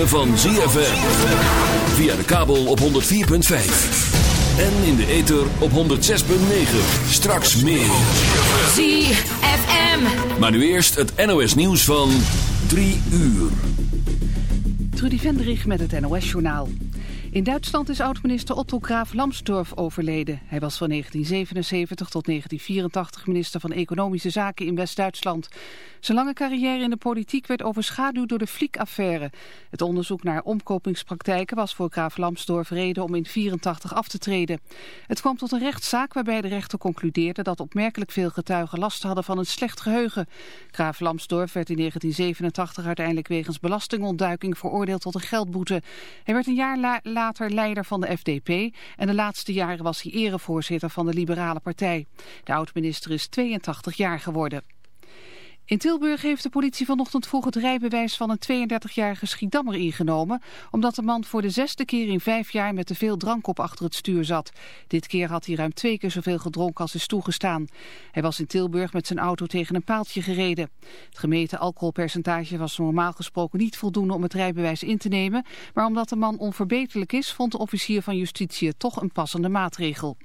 ritme van ZFM. Via de kabel op 104.5. En in de ether op 106.9. Straks meer. ZFM. Maar nu eerst het NOS nieuws van 3 uur. Trudy Vendrich met het NOS-journaal. In Duitsland is oud-minister Otto Graaf Lambsdorff overleden. Hij was van 1977 tot 1984 minister van Economische Zaken in West-Duitsland. Zijn lange carrière in de politiek werd overschaduwd door de Fliek-affaire. Het onderzoek naar omkopingspraktijken was voor Graaf Lambsdorff reden om in 84 af te treden. Het kwam tot een rechtszaak waarbij de rechter concludeerde dat opmerkelijk veel getuigen last hadden van een slecht geheugen. Graaf Lambsdorff werd in 1987 uiteindelijk wegens belastingontduiking veroordeeld tot een geldboete. Hij werd een jaar la- later leider van de FDP en de laatste jaren was hij erevoorzitter van de Liberale Partij. De oud-minister is 82 jaar geworden. In Tilburg heeft de politie vanochtend vroeg het rijbewijs van een 32-jarige Schiedammer ingenomen, omdat de man voor de zesde keer in vijf jaar met te veel drank op achter het stuur zat. Dit keer had hij ruim twee keer zoveel gedronken als is toegestaan. Hij was in Tilburg met zijn auto tegen een paaltje gereden. Het gemeten alcoholpercentage was normaal gesproken niet voldoende om het rijbewijs in te nemen, maar omdat de man onverbeterlijk is, vond de officier van justitie het toch een passende maatregel.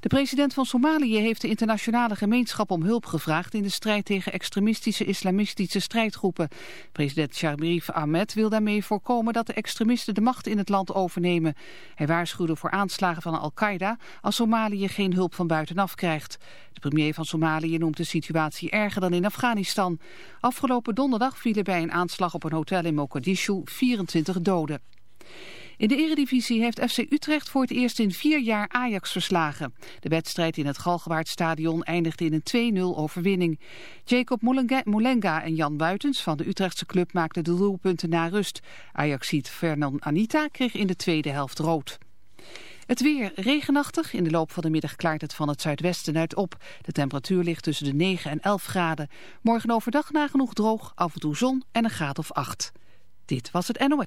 De president van Somalië heeft de internationale gemeenschap om hulp gevraagd in de strijd tegen extremistische islamistische strijdgroepen. President Sharif Ahmed wil daarmee voorkomen dat de extremisten de macht in het land overnemen. Hij waarschuwde voor aanslagen van Al-Qaeda als Somalië geen hulp van buitenaf krijgt. De premier van Somalië noemt de situatie erger dan in Afghanistan. Afgelopen donderdag vielen bij een aanslag op een hotel in Mogadishu 24 doden. In de eredivisie heeft FC Utrecht voor het eerst in vier jaar Ajax verslagen. De wedstrijd in het Galgenwaardstadion eindigde in een 2-0 overwinning. Jacob Moulenga en Jan Buitens van de Utrechtse club maakten de doelpunten na rust. Ajaxiet Fernand Anita kreeg in de tweede helft rood. Het weer regenachtig. In de loop van de middag klaart het van het zuidwesten uit op. De temperatuur ligt tussen de 9 en 11 graden. Morgen overdag nagenoeg droog, af en toe zon en een graad of 8. Dit was het NOS.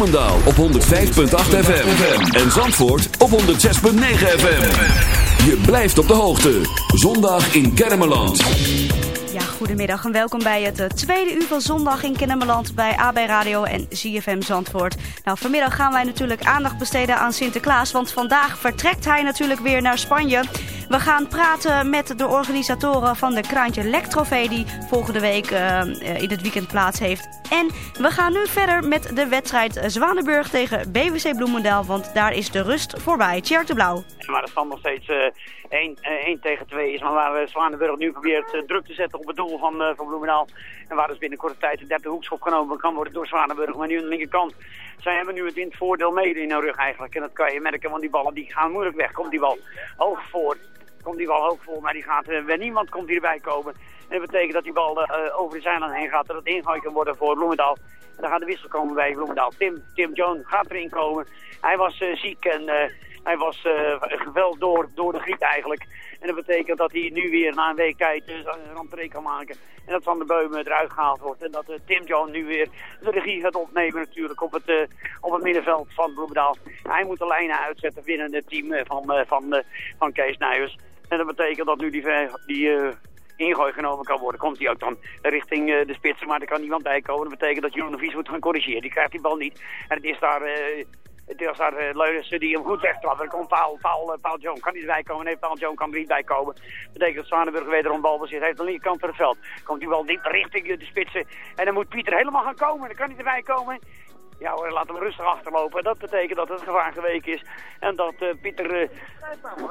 Bloemendaal op 105.8 FM. En Zandvoort op 106.9 FM. Je blijft op de hoogte. Zondag in Kermeland. Ja, goedemiddag en welkom bij het eh, tweede uur van zondag in Kennemerland bij AB Radio en ZFM Zandvoort. Nou, vanmiddag gaan wij natuurlijk aandacht besteden aan Sinterklaas, want vandaag vertrekt hij natuurlijk weer naar Spanje. We gaan praten met de organisatoren van de Kraantje Lek Trofee die volgende week eh, eh, in het weekend plaats heeft. En we gaan nu verder met de wedstrijd Zwanenburg tegen BWC Bloemendaal, want daar is de rust voorbij. Tjerk de Blauw. Maar de stand nog steeds eh 1, eh, 1 tegen 2 is. Maar waar Zwanenburg nu probeert druk te zetten op het doel van, van Bloemendaal. En waar dus binnen korte tijd een derde hoekschop genomen kan worden door Zwanenburg. Maar nu aan de linkerkant. Zij hebben nu het in het voordeel mede in hun rug eigenlijk. En dat kan je merken, want die ballen die gaan moeilijk weg. Komt die bal hoog voor. Komt die bal hoog voor, maar die gaat, eh, bij niemand komt die erbij komen. En dat betekent dat die bal eh, over de zijlijn heen gaat. Dat het ingooid kan worden voor Bloemendaal. En dan gaat de wissel komen bij Bloemendaal. Tim, Tim Jones gaat erin komen. Hij was eh, ziek en eh, hij was eh geweld door, door de griep eigenlijk. En dat betekent dat hij nu weer na een week tijd uh, een rentree kan maken. En dat Van de Beumen eruit gehaald wordt. En dat eh, Tim Jones nu weer de regie gaat opnemen natuurlijk op het, eh, op het middenveld van Bloemendaal. Hij moet de lijnen uitzetten binnen het team eh, van, eh, van, eh, van Kees Nijers. En dat betekent dat nu die, die eh, ingooi genomen kan worden. Komt hij ook dan richting eh, de spitsen, maar er kan niemand bij komen. Dat betekent dat Jeroen de Vries moet gaan corrigeren. Die krijgt die bal niet. En het is daar... eh, het is daar uh, die hem goed wegtrapt. Er komt Paul, Paul, uh, Paul Joan, kan niet bij komen. Nee, Paul Joan kan er niet bij komen. Betekent dat Zwanenburg wederom balbezit heeft aan de linkerkant van het veld. Komt die bal niet richting de spitsen. En dan moet Pieter helemaal gaan komen. Dan kan hij erbij komen. Ja hoor, laat hem rustig achterlopen. Dat betekent dat het gevaar geweken is. En dat eh, Pieter, eh,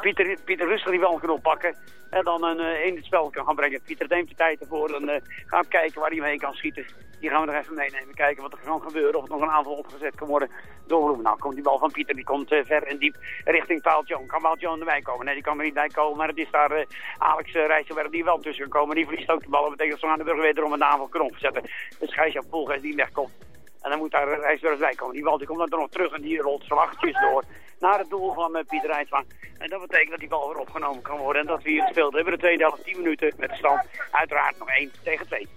Pieter, Pieter rustig die bal kan oppakken. En dan een, eh, in het spel kan gaan brengen. Pieter neemt de tijd ervoor. En uh, gaat kijken waar hij mee kan schieten. Die gaan we nog even meenemen. Kijken wat er kan gebeuren. Of er nog een aanval opgezet kan worden door. Nou komt die bal van Pieter. Die komt ver en diep richting Paul. Kan Paul erbij komen? Nee, die kan er niet bij komen. Maar het is daar Alex uh, Rijsselberg die wel tussen kan komen. Die verliest ook de bal. Dat betekent dat Zwanenburg wederom een aanval kan opzetten. Dus Gijsja Poelgeest die wegkomt. En dan moet daar Rijsselberg bij komen. Die bal die komt dan nog terug en die rolt zwachtjes door naar het doel van uh, Pieter Rijswang. En dat betekent dat die bal weer opgenomen kan worden. En dat we hier gespeeld hebben. De tweede helft 10 minuten met de stand. Uiteraard nog 1 tegen 2.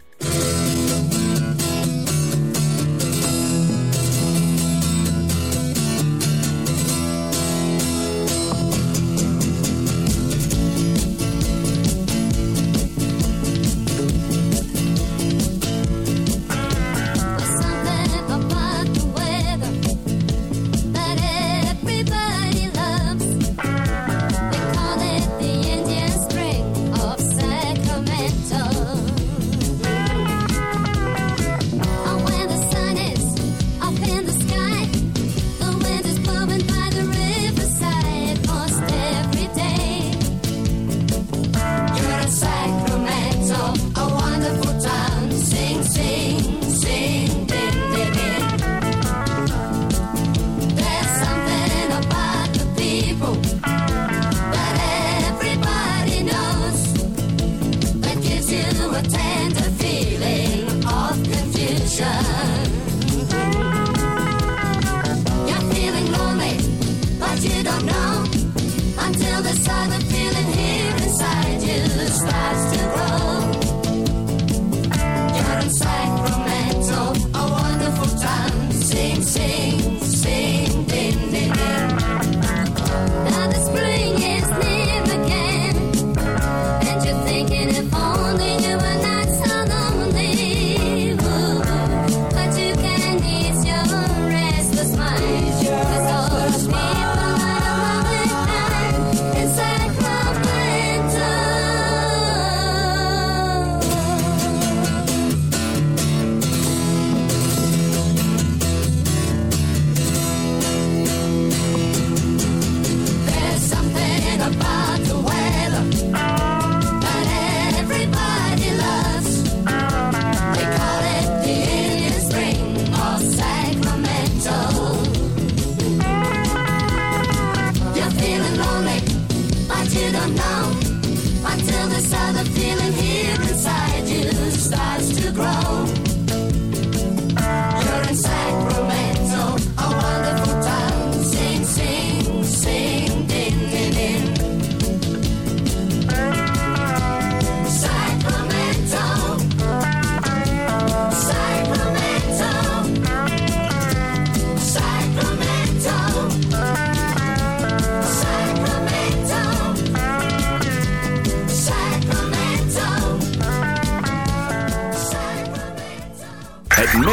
attend.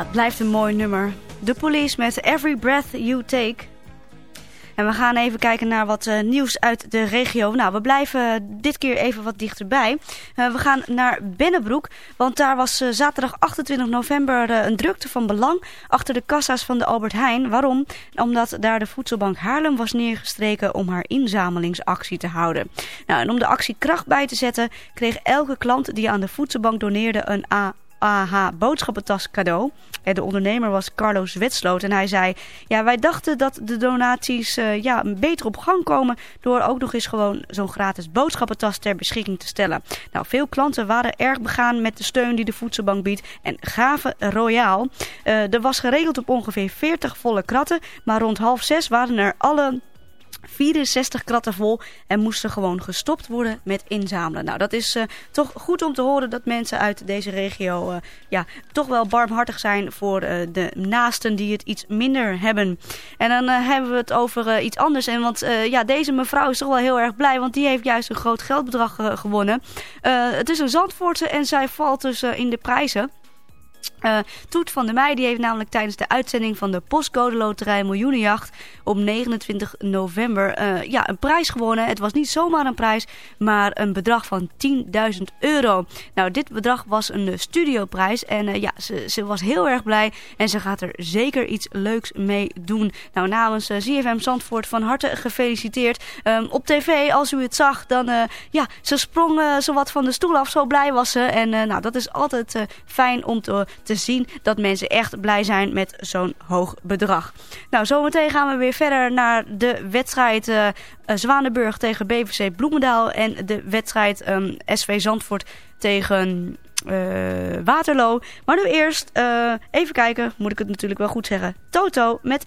Het blijft een mooi nummer. The Police met Every Breath You Take. En we gaan even kijken naar wat eh, nieuws uit de regio. Nou, we blijven dit keer even wat dichterbij. Eh, we gaan naar Bennebroek, want daar was eh, zaterdag 28 november eh, een drukte van belang achter de kassa's van de Albert Heijn. Waarom? Omdat daar de voedselbank Haarlem was neergestreken om haar inzamelingsactie te houden. Nou, en om de actie kracht bij te zetten, kreeg elke klant die aan de voedselbank doneerde een A. AH cadeau. De ondernemer was Carlos Wetsloot en hij zei... Ja, wij dachten dat de donaties eh, ja, beter op gang komen... door ook nog eens gewoon zo'n gratis boodschappentas ter beschikking te stellen. Nou, veel klanten waren erg begaan met de steun die de voedselbank biedt... en gaven royaal. Eh, er was geregeld op ongeveer 40 volle kratten... maar rond half zes waren er alle 64 kratten vol en moesten gewoon gestopt worden met inzamelen. Nou, dat is uh, toch goed om te horen dat mensen uit deze regio uh, ja, toch wel barmhartig zijn voor uh, de naasten die het iets minder hebben. En dan hebben we het over iets anders. En want ja, deze mevrouw is toch wel heel erg blij, want die heeft juist een groot geldbedrag gewonnen. het is een Zandvoortse en zij valt dus in de prijzen. Uh, Toet van der Meij die heeft namelijk tijdens de uitzending van de Postcode Loterij Miljoenenjacht op 29 november uh, ja, een prijs gewonnen. Het was niet zomaar een prijs, maar een bedrag van 10.000 euro. Nou, dit bedrag was een studioprijs en uh, ja, ze, ze, was heel erg blij en ze gaat er zeker iets leuks mee doen. Nou, namens ZFM Zandvoort van harte gefeliciteerd. Um, op tv, als u het zag, dan ja, ze sprong zowat van de stoel af, zo blij was ze. En nou, dat is altijd fijn om te te zien dat mensen echt blij zijn met zo'n hoog bedrag. Nou, zometeen gaan we weer verder naar de wedstrijd uh, Zwanenburg tegen BVC Bloemendaal. En de wedstrijd um, SV Zandvoort tegen uh, Waterloo. Maar nu eerst even kijken, moet ik het natuurlijk wel goed zeggen. Toto met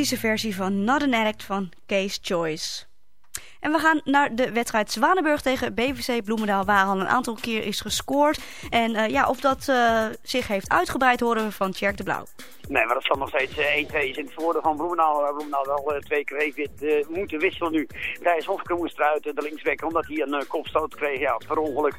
akoestische versie van Not an Act van Case Choice. En we gaan naar de wedstrijd Zwanenburg tegen BVC Bloemendaal... waar al een aantal keer is gescoord. En eh, ja, of dat eh, zich heeft uitgebreid horen we van Tjerk de Blauw. Nee, maar dat zal nog steeds eh, 1-2 is in het voordeel van Bloemendaal. Waar Bloemendaal wel eh, twee keer heeft eh, moeten wisselen nu. Thijs Hofke moest eruit, eh, de linksback, omdat hij een eh, kopstoot kreeg. Ja, per ongeluk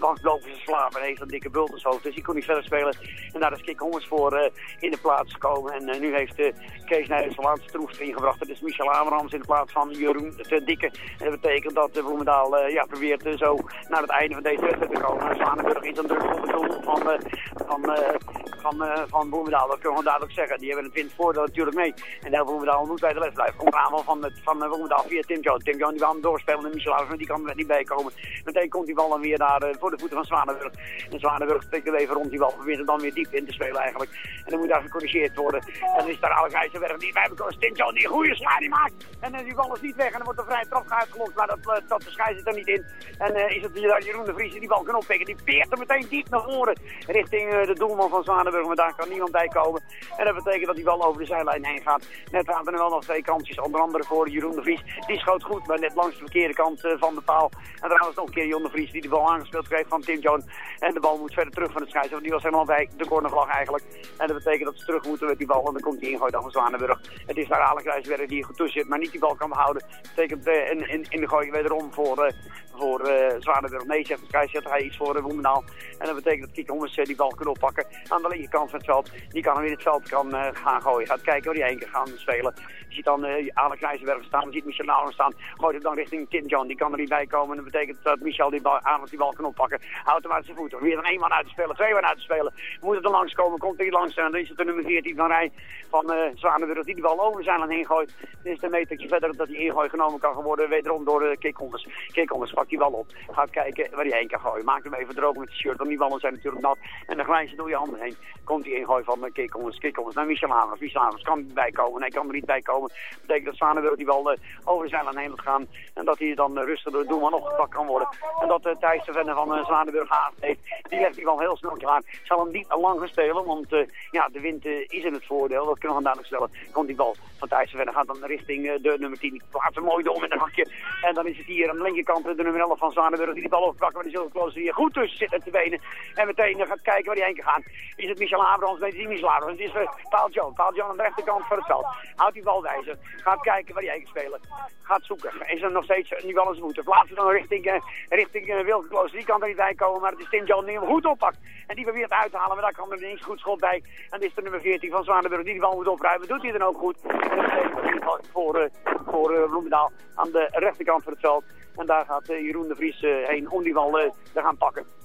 boven zijn slaap en heeft een dikke bultershoofd. Dus hij kon niet verder spelen. En daar is Kik Hommers voor eh, in de plaats gekomen. En eh, nu heeft eh, Kees Nijers de laatste troef erin gebracht. Het is Michel Abrahams in de plaats van Jeroen te Dikke. En dat betekent dat Bloemendaal eh, ja, probeert eh, zo naar het einde van deze wedstrijd te komen. En Zwanenburg is aan druk op het doel van, eh, van, eh, van, eh, van Bloemendaal. Dat kunnen we duidelijk zeggen. Die hebben het windvoordeel natuurlijk mee. En daar Bloemendaal moet bij de les blijven. Komt aanval van, van eh, via Tim Jones. Tim Jones die wil hem doorspelen en Michel Abrahams, die kan er niet bij komen. Meteen komt die bal dan weer naar, eh, voor de voeten van Zwanenburg. En Zwanenburg trekt er even rond die bal. Probeert er dan weer diep in te spelen eigenlijk. En dan moet daar gecorrigeerd worden. En dan is daar Alex IJzerberg die bij. Tim Jones die een goede die maakt. En eh, die bal is niet weg. En dan wordt er vrij trap uitgelokt. Maar dat, eh, dat de zit er niet in. En is het hier Jeroen de Vries die bal kan oppikken. Die peert er meteen diep naar voren. Richting de doelman van Zwanenburg. Maar daar kan niemand bij komen. En dat betekent dat die bal over de zijlijn heen gaat. Net waren er wel nog twee kansjes. Onder andere voor Jeroen de Vries. Die schoot goed, maar net langs de verkeerde kant eh, van de paal. En trouwens nog een keer Jeroen de Vries die de bal aangespeeld kreeg van Tim Jones. En de bal moet verder terug van de scheids. Want die was helemaal bij de cornervlag eigenlijk. En dat betekent dat ze terug moeten met die bal. En dan komt die ingooid van Zwanenburg. Het is daar Alex Rijsberg die goed tussen zit, maar niet die bal kan behouden. Dat betekent eh, in, in, de gooi wederom voor, eh, voor eh, Zwanenburg. Nee, zegt de scheidsrechter. Hij is voor uh, Bloemendaal. En dat betekent dat Kike Hommers die bal kan oppakken aan de linkerkant van het veld. Die kan hem in het veld kan, eh, gaan gooien. Gaat kijken waar hij heen kan gaan spelen. Je ziet dan eh, Alex staan. Je ziet Michel Nauwen staan. Gooit hem dan richting Tim John. Die kan er niet bij komen. En dat betekent dat Michel die bal, aan die bal kan oppakken. Houdt hem uit zijn voeten. Weer dan één man uit te spelen. Twee man uit te spelen. Moet het er langs komen. Komt hij langs. En dan is het de nummer 14 van Rij van eh Zwanenburg. Die die bal over zijn heen gooit. Dan is het een metertje verder dat die ingooi genomen kan worden. Wederom door de Kikhommers. Kikhommers pakt die bal op. Gaat kijken waar hij heen kan gooien. Maakt hem even droog met het shirt. Want die ballen zijn natuurlijk nat. En dan glijdt ze door je handen heen. Komt die ingooi van uh, Kikhommers. Kikhommers naar Michel Havers. Michel Havers kan er niet bij komen. Nee, kan er niet bij komen. Dat betekent dat Zwanenburg die bal eh, over zijn aan laat gaan. En dat hij dan eh, rustig door doelman opgepakt kan worden. En dat uh, Thijs de Venne van uh, Zwanenburg haast heeft. Die legt die bal heel snel klaar. Zal hem niet lang gaan spelen. Want eh, ja, de wind eh, is in het voordeel. Dat kunnen we duidelijk stellen. Komt die bal van Thijs de Venne. Gaat dan richting eh, de nummer 10. Die mooi door met een hakje. En dan is het hier aan de linkerkant de nummer 11 van Zwanenburg. Die die bal oppakken. Maar die zullen Klooster hier goed tussen zitten te benen. En meteen gaat kijken waar hij heen kan gaan. Is het Michel Abrahams? Nee, is niet Michel Abrahams. Het is uh, Paul John. Paul John aan de rechterkant van het veld. Houdt die bal wijzer. Gaat kijken waar heen kan spelen. Gaat zoeken. Is er nog steeds niet wel eens moeten. Plaatsen dan richting, uh, richting Klooster. Die kan er niet bij komen. Maar het is Tim John die hem goed oppakt. En die probeert uit te halen. Maar daar kan er ineens goed schot bij. En dit is de nummer 14 van Zwanenburg. Die die bal moet opruimen. Doet hij dan ook goed. En dat voor, voor Bloemendaal aan de rechterkant van het veld. En daar gaat Jeroen de Vries heen om die bal te gaan pakken.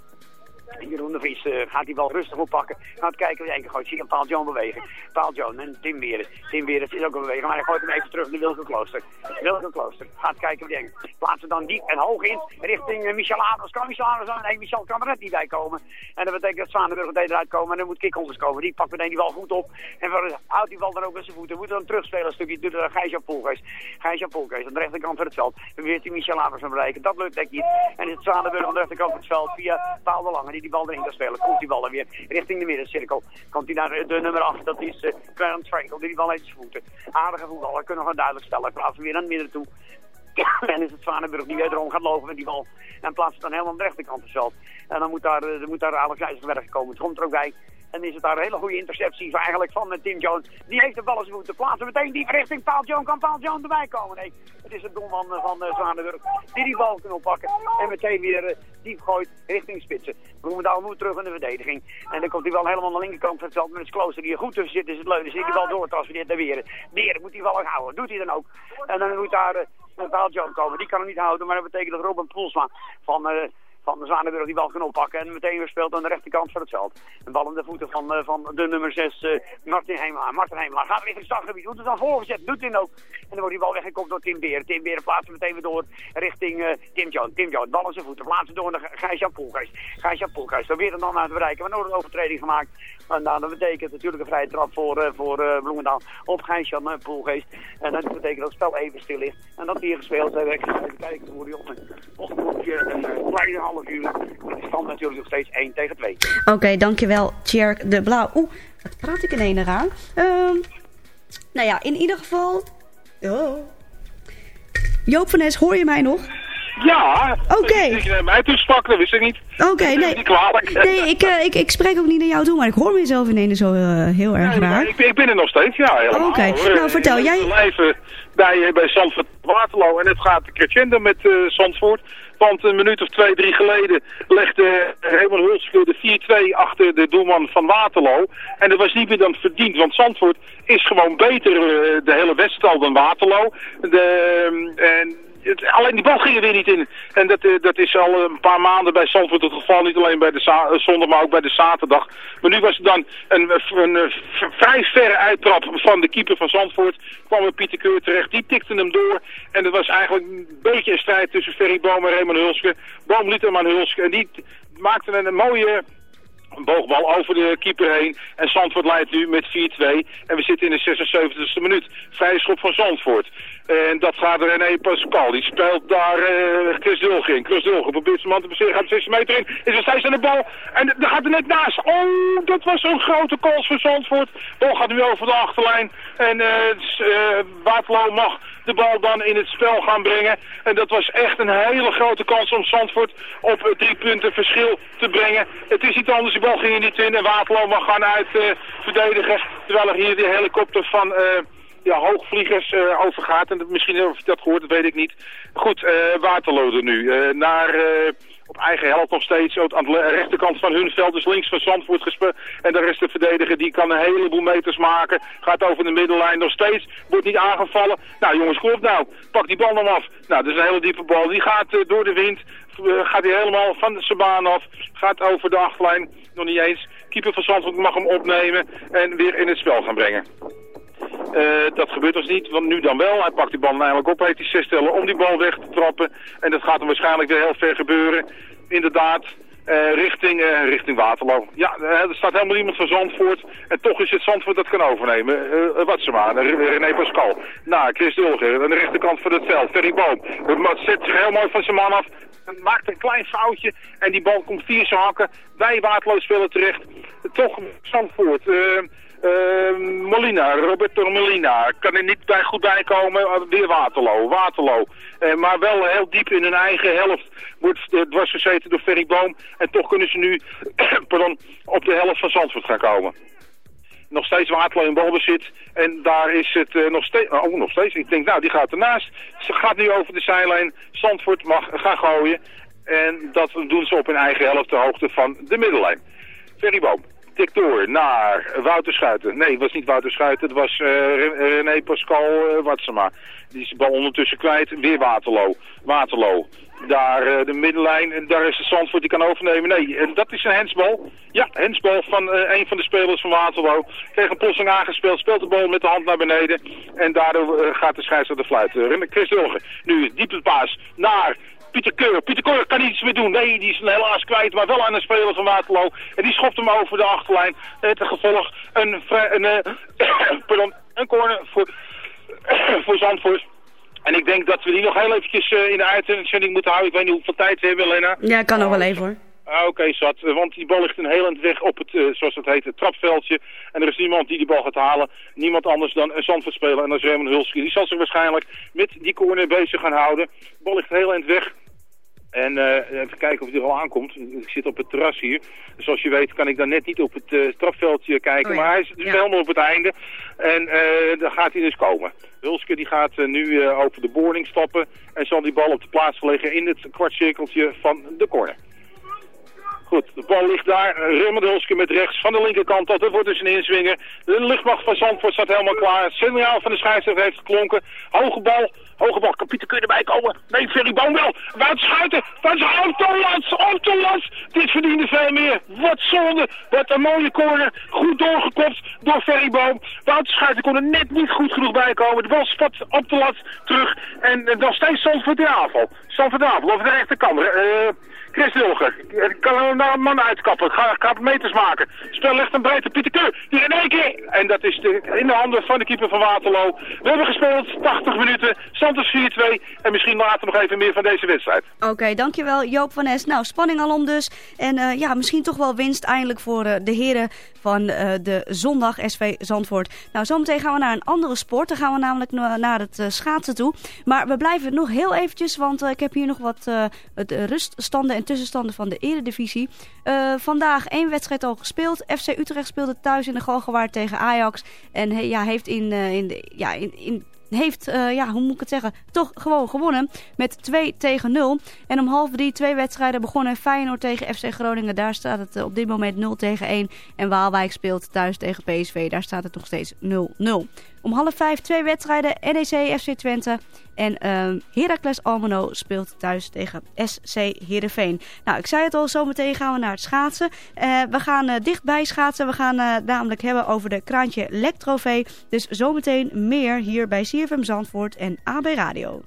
En Jeroen de Vries uh, gaat die bal rustig oppakken. Gaat kijken waar hij gooit. Zie je Paul John bewegen. Paul John en Tim Weres. Tim Weres is ook een beweging. Maar hij gooit hem even terug naar Wilke Klooster. Wilke Klooster. Gaat kijken waar hij Plaatsen dan diep en hoog in. Richting uh, Michel Aders. Kan Michel Aders aan? Nee, Michel kan er net niet bij komen. En dat betekent dat Zwanenburg meteen eruit komen. En dan moet Kikholders komen. Die pakt meteen die bal goed op. En houdt die bal dan ook met zijn voeten. Moet dan terugspelen een stukje. Doet er Gijs-Jan Poelgeest. Gijs-Jan Poelgeest aan de rechterkant van het veld. Probeert hij Michel Aders aan bereiken. Dat lukt denk ik niet. En is het Zwanenburg aan de rechterkant van het veld. Via Paul de Lange die bal erin kan spelen komt die bal weer richting de middencirkel. Komt hij naar de nummer 8, dat is uh, Clarence Frankel, die die bal heeft zijn voeten. Aardige voetballer, kunnen we duidelijk stellen. Hij plaatst weer aan het midden toe. en is het Zwanenburg die wederom gaat lopen met die bal. En plaatst het dan helemaal aan de rechterkant veld. En dan moet daar, uh, moet daar Alex komen. Het komt er ook bij. En is het daar een hele goede interceptie eigenlijk van uh, Tim Jones. Die heeft de bal eens moeten plaatsen. Meteen diep richting Paul Jones. Kan Paul Jones erbij komen? Nee, het is de doelman van uh, Zwanenburg die die bal kan oppakken. En meteen weer diep gooit richting spitsen. Bloemendaal moet terug in de verdediging. En dan komt hij wel helemaal aan de linkerkant van het veld met het klooster die er goed tussen zit. Is het leuk. Dan zie ik die bal doortransfereert naar Weren. Weren moet die bal ook houden. Doet hij dan ook. En dan moet daar Paul Jones komen. Die kan hem niet houden. Maar dat betekent dat Robin Poelsma van... Van de Zwanenburg die bal kan oppakken en meteen weer speelt aan de rechterkant van het veld. Een bal in de voeten van, uh, van de nummer 6, uh, Martin Heemlaar. Martin Heemlaar gaat richting startgebied, wordt het dan voorgezet, doet hij ook. En dan wordt die bal weggekopt door Tim Beren. Tim Beren plaatst meteen weer door richting uh, Tim John. Tim John, bal in zijn voeten, plaatsen door naar Gijs-Jan Poelgeest. Gijs-Jan Poelgeest probeert hem dan aan te bereiken, maar nooit een overtreding gemaakt. En nou, dat betekent natuurlijk een vrije trap voor, voor Bloemendaal op Gijs-Jan Poelgeest. En dat betekent dat het spel even stil ligt. En dat hier gespeeld. Even kijken voor die op een ochtendboekje een kleine uur. De stand natuurlijk nog steeds 1 tegen 2. Oké, okay, dankjewel Tjerk de Blauw. Oeh, wat praat ik in één eraan? Um, nou ja, in ieder geval... Oh. Joop van Nes, hoor je mij nog? Ja. Oké. Dat je naar mij toesprak, dat wist ik niet. Oké, nee. Niet kwalijk. Nee, ik, eh, ik, ik spreek ook niet naar jou toe, maar ik hoor mezelf ineens zo eh, heel erg Nee, raar. ik, ben- ik ben er nog steeds, ja, helemaal. Oké. Nou, vertel, Ik jij- ben Even bij, eh, bij Zandvoort Waterloo en het gaat crescendo met eh Zandvoort. Want een minuut of twee, drie geleden legde Herman Hulske de 4-2 achter de doelman van Waterloo. En dat was niet meer dan verdiend, want Zandvoort is gewoon beter eh, de hele wedstrijd dan Waterloo. De, eh, en alleen die bal ging er weer niet in. En dat, eh, dat is al een paar maanden bij Zandvoort het geval. Niet alleen bij de eh, zondag, maar ook bij de zaterdag. Maar nu was het dan een, een, vrij verre uittrap van de keeper van Zandvoort. Kwam er Pieter Keur terecht. Die tikte hem door. En het was eigenlijk een beetje een strijd tussen Ferry Boom en Raymond Hulske. Boom liet hem aan Hulske. En die maakte een mooie een boogbal over de keeper heen. En Zandvoort leidt nu met 4-2. En we zitten in de 76e minuut. Vrije schop van Zandvoort. En dat gaat René Pascal. Die speelt daar eh Chris Dulgen in. Chris Dulgen probeert zijn man te passeren. Gaat de 16 meter in. Is er steeds aan de bal. En daar gaat er net naast. Oh, dat was een grote kans voor Zandvoort. Bal gaat nu over de achterlijn. En eh, Waterloo mag de bal dan in het spel gaan brengen. En dat was echt een hele grote kans om Zandvoort op drie punten verschil te brengen. Het is niet anders, die bal ging er niet in en Waterloo mag gaan uit eh, verdedigen. Terwijl er hier de helikopter van eh, ja, hoogvliegers eh, overgaat. En misschien of je dat gehoord, dat weet ik niet. Goed, Waterloo er nu. naar... op eigen helft nog steeds aan de rechterkant van hun veld, dus links van Zandvoort gespeeld. En daar is de verdediger, die kan een heleboel meters maken. Gaat over de middenlijn nog steeds, wordt niet aangevallen. Nou jongens, op nou, pak die bal dan af. Nou, dat is een hele diepe bal. Die gaat eh, door de wind, eh, gaat hij helemaal van zijn baan af. Gaat over de achterlijn, nog niet eens. Keeper van Zandvoort mag hem opnemen en weer in het spel gaan brengen. Eh, dat gebeurt dus niet, want nu dan wel. Hij pakt die bal namelijk op, heeft hij zes stellen om die bal weg te trappen. En dat gaat hem waarschijnlijk weer heel ver gebeuren. Inderdaad, eh, richting, eh, richting Waterloo. Ja, er staat helemaal niemand van Zandvoort. En toch is het Zandvoort dat kan overnemen. Wat ze maar, René Pascal. Nou, Chris Dulger aan de rechterkant van het veld. Ferry Boom. Het zet zich heel mooi van zijn man af. Maakt een klein foutje en die bal komt vier zijn hakken bij Waterloo spelen terecht. Toch Zandvoort. Eh eh, Molina, Roberto Molina, kan er niet bij, goed bij komen. Eh, Weer Waterloo, Waterloo. Eh, maar wel heel diep in hun eigen helft wordt uh, gezeten door Ferry Boom. En toch kunnen ze nu pardon, op de helft van Zandvoort gaan komen. Nog steeds Waterloo in balbezit. En daar is het nog steeds... Oh, nog steeds. Ik denk, nou, die gaat ernaast. Ze gaat nu over de zijlijn. Zandvoort mag gaan gooien. En dat doen ze op hun eigen helft de hoogte van de middenlijn. Ferry Boom tikt door naar Wouter Schuiten. Nee, het was niet Wouter Schuiten, het was Re- René Pascal uh. Die is de bal ondertussen kwijt. Weer Waterloo. Waterloo. Daar eh, de middenlijn, en daar is de Zandvoort die kan overnemen. Nee, en dat is een hensbal. Ja, hensbal van een van de spelers van Waterloo. Kreeg een plotseling aangespeeld, speelt de bal met de hand naar beneden. En daardoor gaat de scheidsrechter fluiten. En Chris Dulgen, nu diepe paas naar Pieter Keur. Pieter Keur kan niets meer doen. Nee, die is helaas kwijt, maar wel aan een speler van Waterloo. En die schopt hem over de achterlijn. Het gevolg een, een, eh, pardon, een corner voor, voor Zandvoort. En ik denk dat we die nog heel eventjes eh, in de uitzending moeten houden. Ik weet niet hoeveel tijd we hebben, Lena. Ja, kan nog wel even hoor. Ah, Oké, zat. Want die bal ligt een heel eind weg op het, eh, zoals het heet, het trapveldje. En er is niemand die die bal gaat halen. Niemand anders dan een Zandvoortspeler. En dat is Raymond Hulski. Die zal zich waarschijnlijk met die corner bezig gaan houden. De bal ligt heel eind weg. En eh, even kijken of hij er al aankomt. Ik zit op het terras hier. Zoals je weet kan ik dan net niet op het eh, trapveldje kijken. Oh ja. Maar hij is dus Ja. helemaal op het einde. En eh daar gaat hij dus komen. Hulske die gaat nu over de boarding stappen. En zal die bal op de plaats leggen in het kwartcirkeltje van de corner. Goed, de bal ligt daar. Raymond Hulske met rechts van de linkerkant. Dat wordt dus een inswinger. De luchtmacht van Zandvoort staat helemaal klaar. Het signaal van de scheidsrechter heeft geklonken. Hoge bal. Hoge bal. Kapieter, kun je erbij komen? Nee, Ferry Boom wel. Wout Schuiten. Wout Schuiten. Optolans. Optolans. Dit verdiende veel meer. Wat zonde. Wat een mooie corner. Goed doorgekopt door Ferry Boom. Wout Schuiten kon er net niet goed genoeg bij komen. De bal spat op de lat terug. En eh, nog steeds Zandvoort in aanval. Zandvoort in aanval over de rechterkant. Eh Chris. Ik kan hem naar een man uitkappen. Ga, ga meters maken. Spel ligt een breedte. Pieter Keur. Hier in één keer. En dat is de, in de handen van de keeper van Waterloo. We hebben gespeeld 80 minuten. Stand is 4-2. En misschien later nog even meer van deze wedstrijd. Oké, dankjewel Joop van Nes. Nou, spanning alom dus. En eh, ja, misschien toch wel winst eindelijk voor eh, de heren van eh, de zondag SV Zandvoort. Nou, zometeen gaan we naar een andere sport. Dan gaan we namelijk na- naar het schaatsen toe. Maar we blijven nog heel eventjes, want ik heb hier nog wat ruststanden en tussenstanden van de eredivisie. Eh, vandaag één wedstrijd al gespeeld. FC Utrecht speelde thuis in de Galgenwaard tegen Ajax. En ja, heeft in, eh, in, de, ja, in, in heeft, eh, ja, hoe moet ik het zeggen, toch gewoon gewonnen met 2 tegen 0. En om half drie twee wedstrijden begonnen. Feyenoord tegen FC Groningen, daar staat het op dit moment 0 tegen 1. En Waalwijk speelt thuis tegen PSV, daar staat het nog steeds 0-0. Om half vijf twee wedstrijden, NEC FC Twente. En ehm Heracles Almelo speelt thuis tegen SC Heerenveen. Nou, ik zei het al, zometeen gaan we naar het schaatsen. Eh, we gaan eh, dichtbij schaatsen. We gaan eh, namelijk hebben over de Kraantje Lek Trofee. Dus zometeen meer hier bij CFM Zandvoort en AB Radio.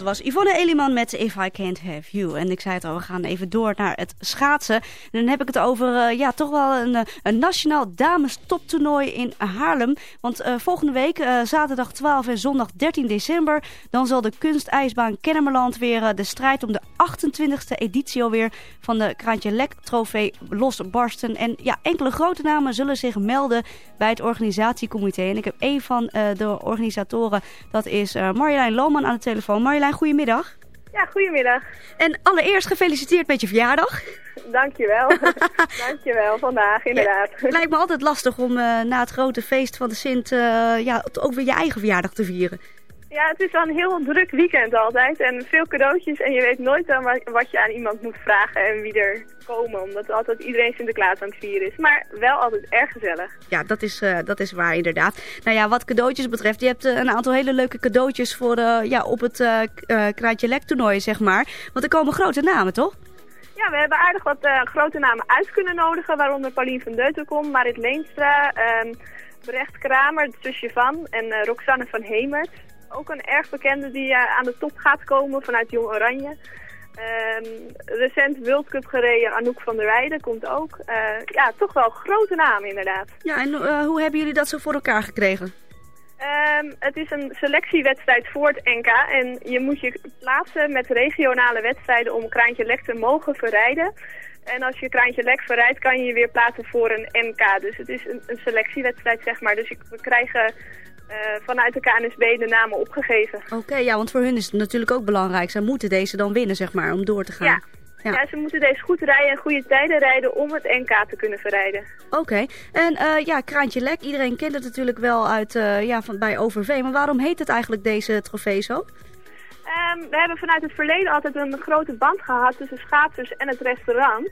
Dat was Yvonne Eliman met If I Can't Have You. En ik zei het al, we gaan even door naar het schaatsen. En dan heb ik het over eh, ja, toch wel een, eh, een nationaal dames toptoernooi in Haarlem. Want eh, volgende week, zaterdag 12 en zondag 13 december... dan zal de kunstijsbaan Kennemerland weer de strijd om de 28e editie alweer... van de Kraantje Lek trofee losbarsten. En ja, enkele grote namen zullen zich melden bij het organisatiecomité. En ik heb een van de organisatoren, dat is Marjolein Lohman aan de telefoon. Marjolein, goedemiddag. Ja, goedemiddag. En allereerst gefeliciteerd met je verjaardag. Dankjewel. Dankjewel, vandaag inderdaad. Het lijkt me altijd lastig om eh, na het grote feest van de Sint eh, ja, ook weer je eigen verjaardag te vieren. Ja, het is wel een heel druk weekend altijd en veel cadeautjes en je weet nooit dan wat, je aan iemand moet vragen en wie er komen, omdat altijd iedereen Sinterklaas aan het vieren is. Maar wel altijd erg gezellig. Ja, dat is, eh, dat is waar inderdaad. Nou ja, wat cadeautjes betreft, je hebt eh, een aantal hele leuke cadeautjes voor, eh, ja, op het Kraantje Lek toernooi, zeg maar. Want er komen grote namen, toch? Ja, we hebben aardig wat grote namen uit kunnen nodigen, waaronder Paulien van Deutenkom, Marit Leenstra, ehm Brecht Kramer, het zusje van, en Roxanne van Hemert. Ook een erg bekende die eh, aan de top gaat komen vanuit Jong Oranje. Ehm, recent World Cup gereden, Anouk van der Weijden komt ook. Eh, ja, toch wel grote namen inderdaad. Ja, en eh, hoe hebben jullie dat zo voor elkaar gekregen? Ehm, het is een selectiewedstrijd voor het NK en je moet je plaatsen met regionale wedstrijden om Kraantje Lek te mogen verrijden. En als je Kraantje Lek verrijdt kan je je weer plaatsen voor een NK. Dus het is een, een selectiewedstrijd zeg maar. Dus ik- we krijgen vanuit de KNSB de namen opgegeven. Oké, ja, want voor hun is het natuurlijk ook belangrijk. Zij moeten deze dan winnen, zeg maar, om door te gaan. Ja. Ja. Ja. ze moeten deze goed rijden en goede tijden rijden om het NK te kunnen verrijden. Oké, en eh, ja, Kraantje Lek, iedereen kent het natuurlijk wel uit, eh, ja, van, bij Overveen. Maar waarom heet het eigenlijk deze trofee zo? Ehm, we hebben vanuit het verleden altijd een grote band gehad tussen schaatsers en het restaurant.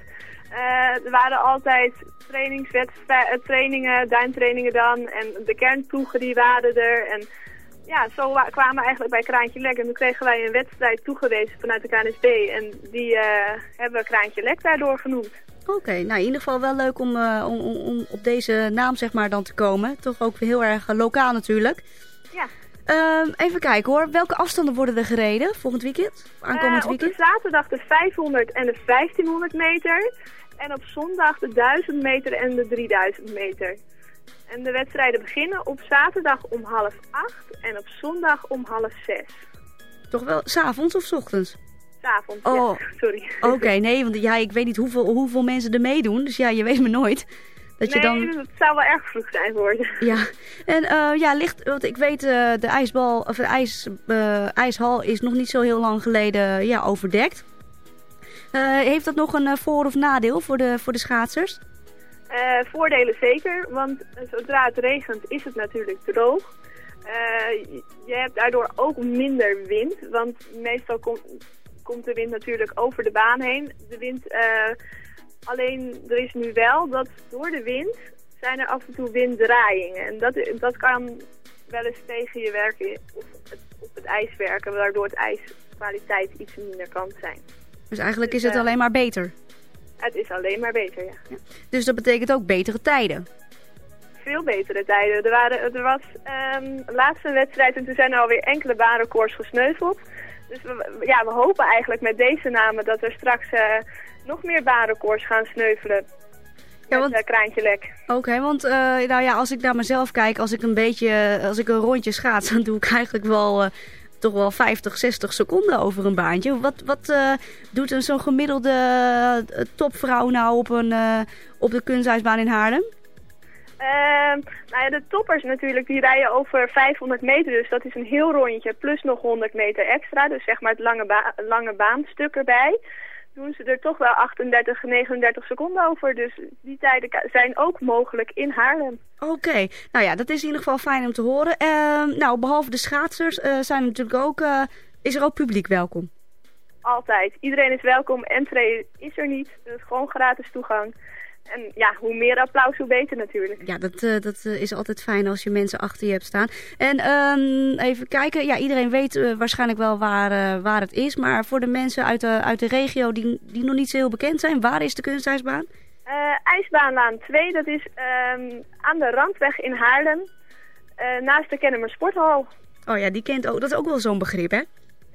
Eh, er waren altijd trainingswedstrijden, trainingen, duintrainingen dan. En de kernploegen die waren er. En ja, zo wa- kwamen we eigenlijk bij Kraantje Lek. En toen kregen wij een wedstrijd toegewezen vanuit de KNSB. En die eh, hebben we Kraantje Lek daardoor genoemd. Oké, nou in ieder geval wel leuk om, eh, om, om, om op deze naam zeg maar dan te komen. Toch ook heel erg eh, lokaal natuurlijk. Ja. Ehm, even kijken hoor, welke afstanden worden er gereden volgend weekend? Aankomend Eh, op de weekend? zaterdag de 500 en de 1500 meter. En op zondag de 1000 meter en de 3000 meter. En de wedstrijden beginnen op zaterdag om half acht en op zondag om half zes. Toch wel, s'avonds of 's ochtends? S'avonds, Oh. ja, sorry. Oké, nee, want ja, ik weet niet hoeveel, hoeveel mensen er meedoen. Dus ja, je weet me nooit. Dat je nee, dan... het zou wel erg vroeg zijn je. Ja, en eh, ja, ligt, want ik weet, eh, de ijsbal, of de ijs, eh, ijshal is nog niet zo heel lang geleden ja, overdekt. Heeft dat nog een voor- of nadeel voor de, voor de schaatsers? Voordelen zeker, want zodra het regent is het natuurlijk droog. Je- je hebt daardoor ook minder wind, want meestal komt komt de wind natuurlijk over de baan heen. De wind, alleen er is nu wel dat door de wind zijn er af en toe winddraaiingen. En dat, dat kan wel eens tegen je werken op het, op het ijs werken, waardoor het ijskwaliteit iets minder kan zijn. Dus eigenlijk is het alleen maar beter. Het is alleen maar beter, ja. Dus dat betekent ook betere tijden. veel betere tijden. Er, waren, er was ehm laatst een wedstrijd en toen zijn er alweer enkele baanrecords gesneuveld. Dus we, ja, we hopen eigenlijk met deze namen dat er straks eh, nog meer baanrecords gaan sneuvelen. Ja, met eh, Kraantje Lek. Oké, want eh, nou ja, als ik naar mezelf kijk, als ik een beetje, als ik een rondje schaats, dan doe ik eigenlijk wel eh, toch wel 50, 60 seconden over een baantje. Wat, wat eh, doet een zo'n gemiddelde eh, topvrouw nou op, een, eh, op de kunstijsbaan in Haarlem? Ehm, nou ja, de toppers natuurlijk, die rijden over 500 meter, dus dat is een heel rondje, plus nog 100 meter extra. Dus zeg maar het lange, ba lange baanstuk erbij. Doen ze er toch wel 38, 39 seconden over. Dus die tijden zijn ook mogelijk in Haarlem. Oké, nou ja, dat is in ieder geval fijn om te horen. Ehm, nou, behalve de schaatsers eh, zijn er natuurlijk ook, eh, is er ook publiek welkom. Altijd. Iedereen is welkom. Entree is er niet. Dus gewoon gratis toegang. En ja, hoe meer applaus, hoe beter natuurlijk. Ja, dat, eh, dat eh, is altijd fijn als je mensen achter je hebt staan. En ehm, even kijken, ja, iedereen weet eh, waarschijnlijk wel waar, waar het is. Maar voor de mensen uit de, uit de regio die, die nog niet zo heel bekend zijn, waar is de kunstijsbaan? IJsbaanlaan 2, dat is ehm, aan de Randweg in Haarlem. naast de Kennemer Sporthal. Oh ja, die kent ook, dat is ook wel zo'n begrip, hè?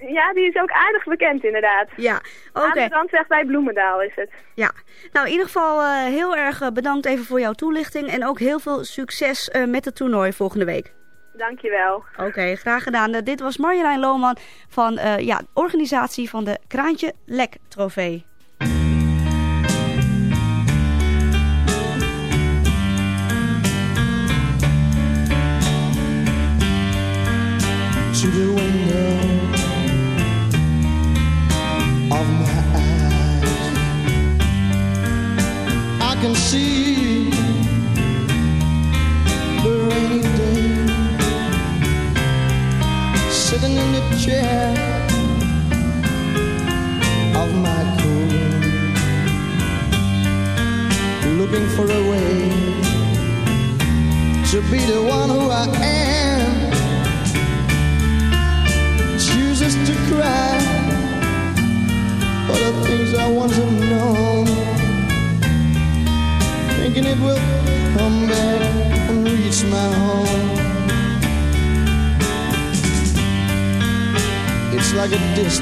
Ja, die is ook aardig bekend inderdaad. Ja, oké. Aan de bij Bloemendaal is het. Ja, nou in ieder geval eh, heel erg eh, bedankt even voor jouw toelichting. En ook heel veel succes eh, met het toernooi volgende week. Dankjewel. Oké, graag gedaan. Dit was Marjolein Lohman van ja, de organisatie van de Kraantje Lek Trofee.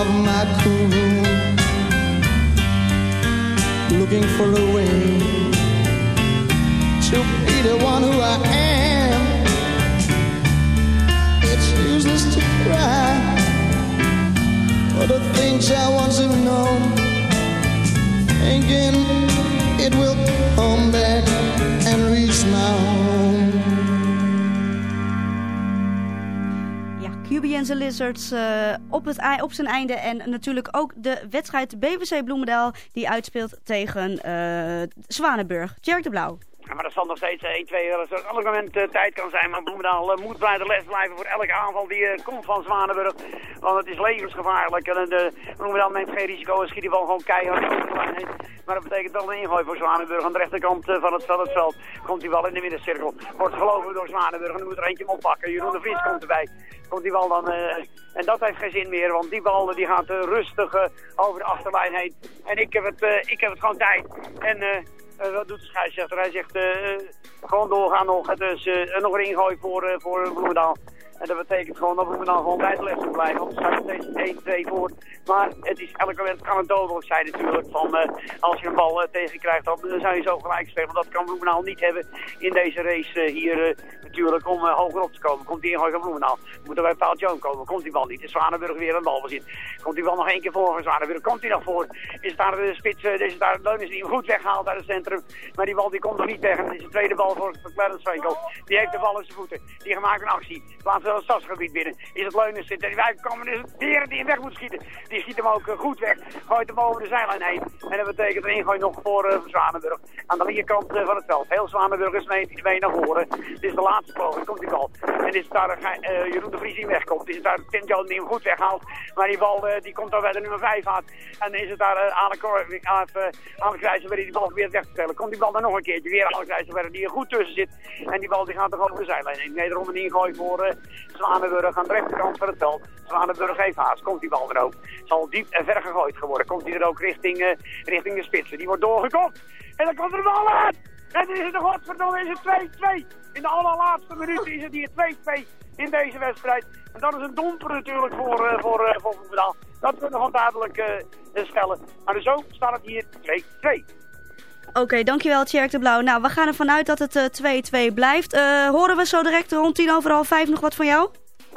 of my cool room, looking for a way to be the one who I am. It's useless to cry for the things I once have known. Thinking it will come back and reach my home. Lizards eh, op, het, op zijn einde. En natuurlijk ook de wedstrijd BVC Bloemendaal die uitspeelt tegen eh Zwanenburg. Jerk de Blauw. Ja, maar dat zal nog steeds eh, 1-2 wel eens elk moment eh, tijd kan zijn. Maar Bloemendaal eh, moet bij de les blijven voor elke aanval die eh, komt van Zwanenburg. Want het is levensgevaarlijk. En uh, Bloemendaal neemt geen risico en schiet die bal gewoon keihard de. Maar dat betekent wel een ingooi voor Zwanenburg. Aan de rechterkant eh, van het, het veld komt die bal in de middencirkel. Wordt gelopen door Zwanenburg en dan moet er eentje oppakken. Jeroen de Vries komt erbij. Komt die bal dan... eh, en dat heeft geen zin meer, want die bal die gaat eh, rustig eh, over de achterlijn heen. En ik heb het, eh, ik heb het gewoon tijd. En... eh, eh, wat doet de scheidsrechter? Hij zegt eh, eh, gewoon doorgaan nog. Het is eh, nog een ingooi voor, eh, voor Bloemendaal. En dat betekent gewoon dat Bloemendaal gewoon bij de les moet blijven. Want er staat steeds 1-2 voor. Maar het is elke moment kan het dodelijk zijn natuurlijk. Van, eh, als je een bal eh, tegen krijgt, dan zou je zo gelijk spelen. Want dat kan Bloemendaal niet hebben in deze race eh, hier natuurlijk om hoger op te komen. Komt die ingooi van. Moet er bij Paul Joan komen. Komt die bal niet. Is Zwanenburg weer een bal bezit. Komt die bal nog één keer voor Zwanenburg. Komt hij nog voor. Is daar de spits, is daar Leunens die hem goed weghaalt uit het centrum. Maar die bal die komt nog niet weg. En dat is de tweede bal voor, voor Clarence Swenkel. Die heeft de bal in zijn voeten. Die maakt een actie. Laat wel het stadsgebied binnen. Is het Leunens zitten. Die wij komen. Heren die hem weg moet schieten. Die schiet hem ook eh, goed weg. Gooit hem over de zijlijn heen. En dat betekent een ingooi nog voor eh, Zwanenburg. Aan de linkerkant eh, van het veld. Heel Zwanenburg is mee, mee naar voren. Dit is de laatste poging. Komt die bal. En is het daar eh, Jeroen de Vries die wegkomt. Is het daar Tim Jones die hem goed weghaalt. Maar die bal die komt dan bij de nummer 5 aan. En is het daar uh, Alex Krijzenberg die die bal probeert weg te stellen. Komt die bal dan nog een keertje. Weer Alex Krijzenberg die er goed tussen zit. En die bal die gaat toch over de zijlijn heen. Nederom een ingooi voor uh, Zwanenburg aan de rechterkant van het veld. Zwanenburg heeft haast. Komt die bal er ook. Zal diep en ver gegooid geworden. Komt hij er ook richting, uh, richting de spitsen. Die wordt doorgekopt. En dan komt er een bal uit. En dan is het nog godverdomme is het 2-2. In de allerlaatste minuten is het hier 2-2 in deze wedstrijd. En dat is een domper natuurlijk voor, uh, voor, uh, voor. Dat kunnen we gewoon duidelijk stellen. Maar zo staat het hier 2-2. Oké, okay, dankjewel Tjerk de Blauw. Nou, we gaan ervan uit dat het 2-2 blijft. horen we zo direct rond tien over half vijf nog wat van jou?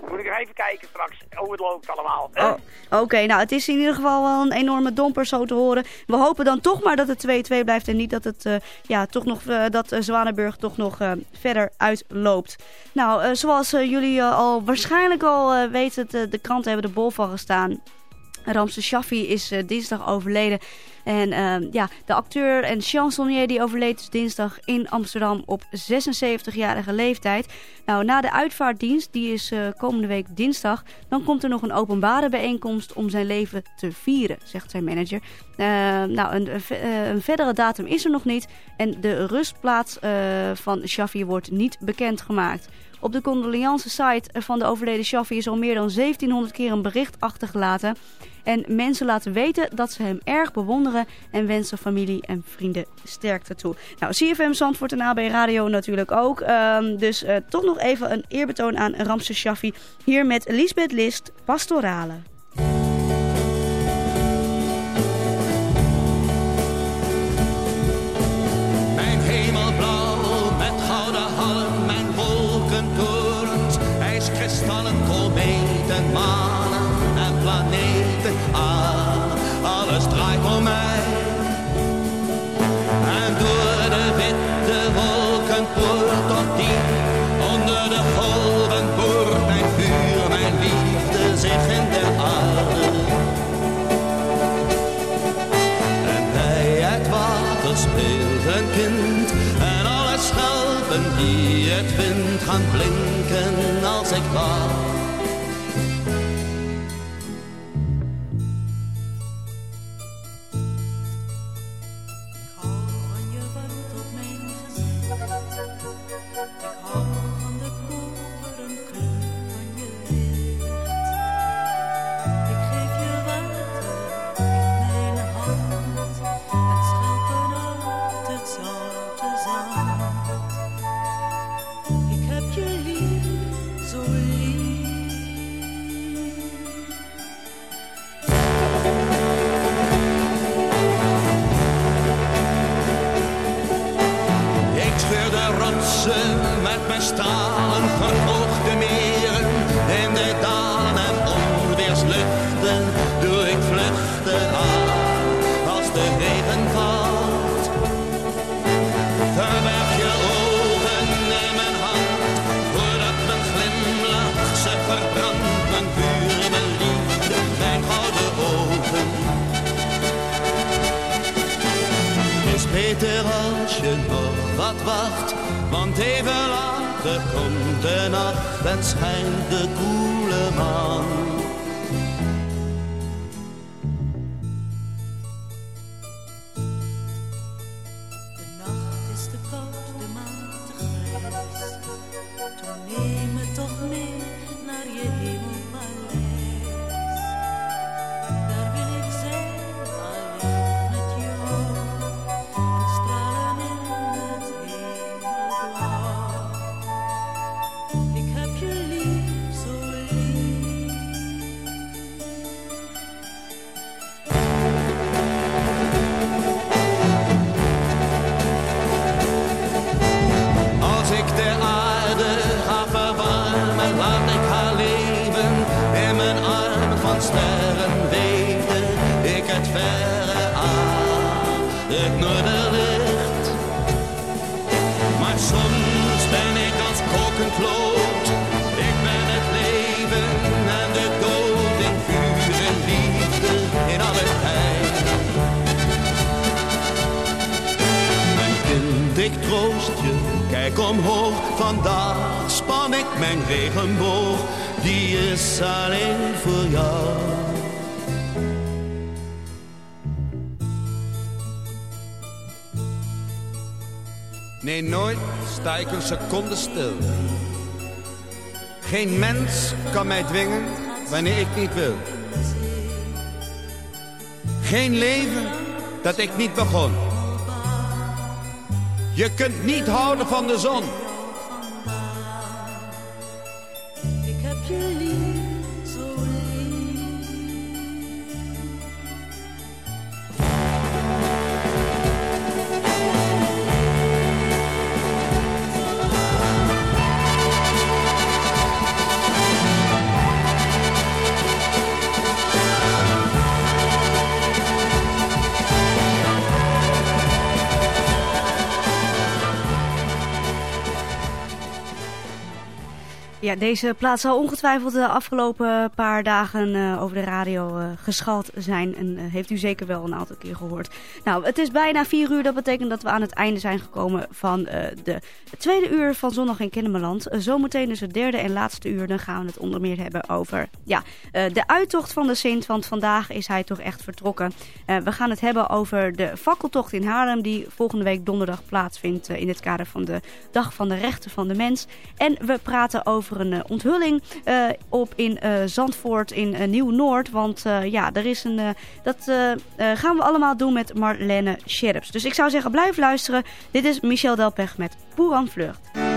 Moet ik nog even kijken straks hoe het loopt allemaal. Oh, Oké, nou het is in ieder geval wel een enorme domper zo te horen. We hopen dan toch maar dat het 2-2 blijft en niet dat het eh, ja, toch nog eh, dat eh, Zwanenburg toch nog eh, verder uitloopt. Nou, eh, zoals eh, jullie eh, al waarschijnlijk al eh, weten, de, de kranten hebben de bol van gestaan. Ramse Shaffi is eh, dinsdag overleden. En ehm, ja, de acteur en chansonnier die overleed dinsdag in Amsterdam op 76-jarige leeftijd. Nou, na de uitvaartdienst, die is eh, komende week dinsdag, dan komt er nog een openbare bijeenkomst om zijn leven te vieren, zegt zijn manager. Eh, nou, een, ve- eh, een verdere datum is er nog niet en de rustplaats eh, van Shaffi wordt niet bekendgemaakt. Op de condoleance site van de overleden Shaffi is al meer dan 1700 keer een bericht achtergelaten. En mensen laten weten dat ze hem erg bewonderen en wensen familie en vrienden sterkte toe. Nou, CFM Zandvoort en AB Radio natuurlijk ook. Ehm, dus eh, toch nog even een eerbetoon aan Ramses Shaffi. Hier met Lisbeth List, Pastorale. Het vindt gaan blinken als ik wacht want even later komt de nacht en schijnt de koele maan. Geen mens kan mij dwingen wanneer ik niet wil. Geen leven dat ik niet begon. Je kunt niet houden van de zon. Ja, deze plaats zal ongetwijfeld de afgelopen paar dagen eh, over de radio eh, geschald zijn. En eh, heeft u zeker wel een aantal keer gehoord. Nou, het is bijna vier uur. Dat betekent dat we aan het einde zijn gekomen van de tweede uur van Zondag in Kennemerland. Eh, zometeen is het derde en laatste uur. Dan gaan we het onder meer hebben over ja, de uittocht van de Sint. Want vandaag is hij toch echt vertrokken. We gaan het hebben over de fakkeltocht in Haarlem. Die volgende week donderdag plaatsvindt in het kader van de Dag van de Rechten van de Mens. En we praten over een eh, onthulling eh, op in eh, Zandvoort in Nieuw-Noord. Want ja, er is een, dat gaan we allemaal doen met Marlene Scherps. Dus ik zou zeggen, blijf luisteren. Dit is Michel Delpech met Poeran Vlucht.